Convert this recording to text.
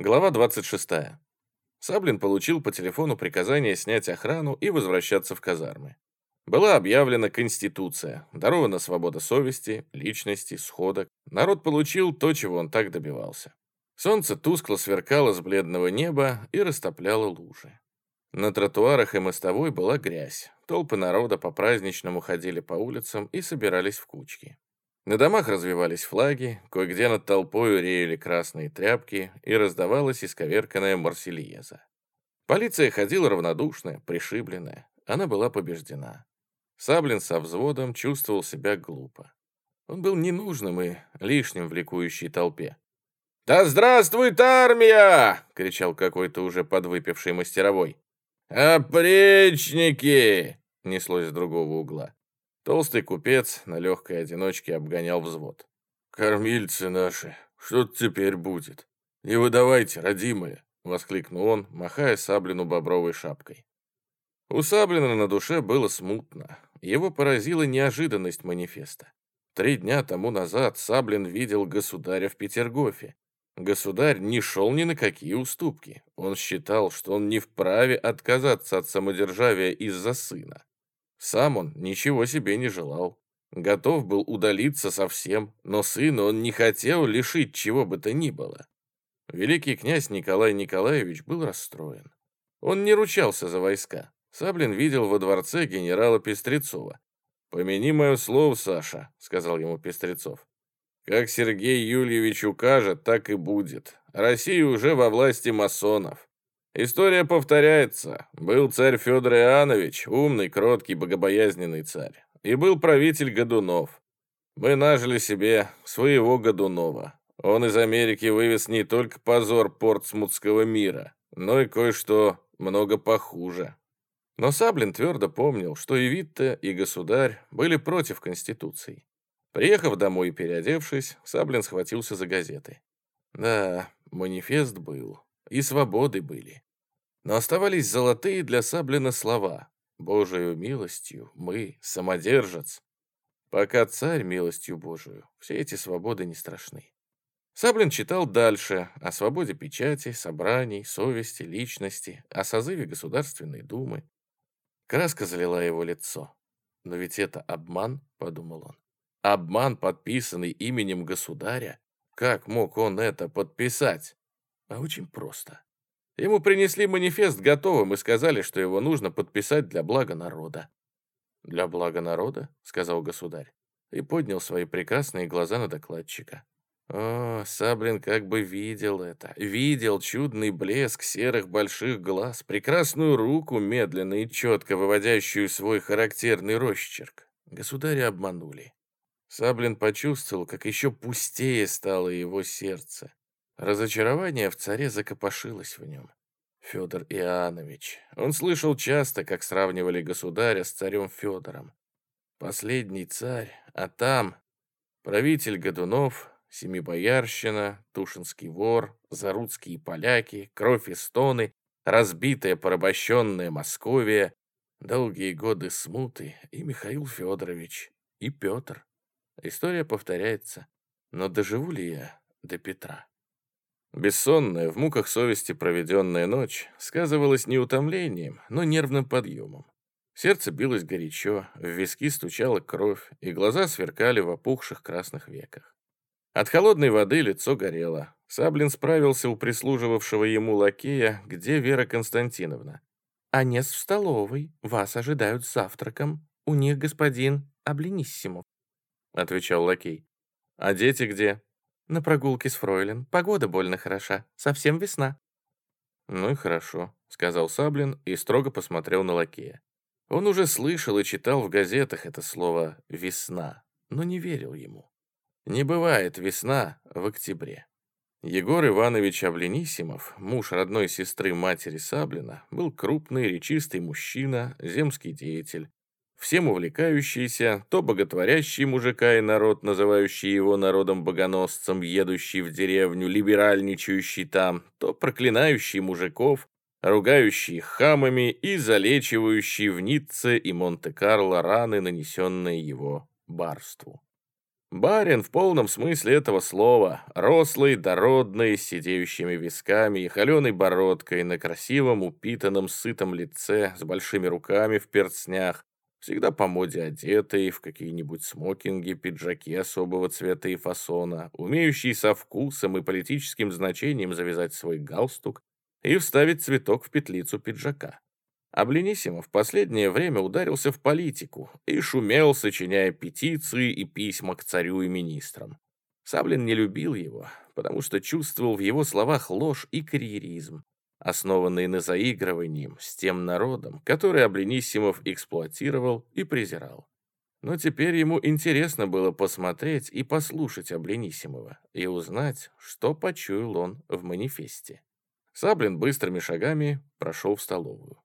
Глава 26. Саблин получил по телефону приказание снять охрану и возвращаться в казармы. Была объявлена Конституция, дарована свобода совести, личности, сходок. Народ получил то, чего он так добивался. Солнце тускло сверкало с бледного неба и растопляло лужи. На тротуарах и мостовой была грязь. Толпы народа по-праздничному ходили по улицам и собирались в кучки. На домах развивались флаги, кое-где над толпой реяли красные тряпки и раздавалась исковерканная марсельеза. Полиция ходила равнодушная, пришибленная. Она была побеждена. Саблин со взводом чувствовал себя глупо. Он был ненужным и лишним в ликующей толпе. «Да здравствует армия!» — кричал какой-то уже подвыпивший мастеровой. «Опричники!» — неслось с другого угла. Толстый купец на легкой одиночке обгонял взвод. «Кормильцы наши, что теперь будет? Не выдавайте, родимые!» — воскликнул он, махая Саблину бобровой шапкой. У Саблина на душе было смутно. Его поразила неожиданность манифеста. Три дня тому назад Саблин видел государя в Петергофе. Государь не шел ни на какие уступки. Он считал, что он не вправе отказаться от самодержавия из-за сына. Сам он ничего себе не желал. Готов был удалиться совсем, но сына он не хотел лишить чего бы то ни было. Великий князь Николай Николаевич был расстроен. Он не ручался за войска. Саблин видел во дворце генерала Пестрецова. «Помяни мое слово, Саша», — сказал ему Пестрецов. «Как Сергей Юльевич укажет, так и будет. Россия уже во власти масонов. История повторяется. Был царь Федор Иоаннович, умный, кроткий, богобоязненный царь. И был правитель Годунов. Мы нажили себе своего Годунова. Он из Америки вывез не только позор портсмутского мира, но и кое-что много похуже. Но Саблин твердо помнил, что и Витте, и государь были против Конституции. Приехав домой и переодевшись, Саблин схватился за газеты. Да, манифест был, и свободы были. Но оставались золотые для Саблина слова. «Божию милостью мы, самодержец». Пока царь милостью Божию, все эти свободы не страшны. Саблин читал дальше о свободе печати, собраний, совести, личности, о созыве Государственной Думы. Краска залила его лицо. «Но ведь это обман», — подумал он. «Обман, подписанный именем государя? Как мог он это подписать?» А очень просто. Ему принесли манифест готовым и сказали, что его нужно подписать для блага народа. «Для блага народа?» — сказал государь. И поднял свои прекрасные глаза на докладчика. О, Саблин как бы видел это. Видел чудный блеск серых больших глаз, прекрасную руку, медленно и четко выводящую свой характерный росчерк. Государя обманули. Саблин почувствовал, как еще пустее стало его сердце. Разочарование в царе закопошилось в нем. Федор Иоаннович. Он слышал часто, как сравнивали государя с царем Федором. Последний царь, а там правитель Годунов, Семибоярщина, Тушинский вор, Заруцкие поляки, кровь и стоны, разбитая порабощенная Московия, долгие годы смуты и Михаил Федорович, и Петр. История повторяется, но доживу ли я до Петра? Бессонная, в муках совести проведенная ночь сказывалась не утомлением, но нервным подъемом. Сердце билось горячо, в виски стучала кровь, и глаза сверкали в опухших красных веках. От холодной воды лицо горело. Саблин справился у прислуживавшего ему лакея, где Вера Константиновна. «Анес в столовой, вас ожидают с завтраком. У них господин Облениссимов», — отвечал лакей. «А дети где?» На прогулке с Фройлен. Погода больно хороша. Совсем весна». «Ну и хорошо», — сказал Саблин и строго посмотрел на лакея. Он уже слышал и читал в газетах это слово «весна», но не верил ему. Не бывает весна в октябре. Егор Иванович Авленисимов, муж родной сестры матери Саблина, был крупный, речистый мужчина, земский деятель, всем увлекающийся, то боготворящий мужика и народ, называющий его народом-богоносцем, едущий в деревню, либеральничающий там, то проклинающий мужиков, ругающий хамами и залечивающий в Ницце и Монте-Карло раны, нанесенные его барству. Барин в полном смысле этого слова, рослый, дородный, с сидеющими висками и холеной бородкой, на красивом, упитанном, сытом лице, с большими руками в перстнях, всегда по моде одетый, в какие-нибудь смокинги, пиджаки особого цвета и фасона, умеющий со вкусом и политическим значением завязать свой галстук и вставить цветок в петлицу пиджака. А Бленисимов в последнее время ударился в политику и шумел, сочиняя петиции и письма к царю и министрам. Саблин не любил его, потому что чувствовал в его словах ложь и карьеризм, основанные на заигрывании с тем народом, который Абленисимов эксплуатировал и презирал. Но теперь ему интересно было посмотреть и послушать Абленисимова и узнать, что почуял он в манифесте. Саблин быстрыми шагами прошел в столовую.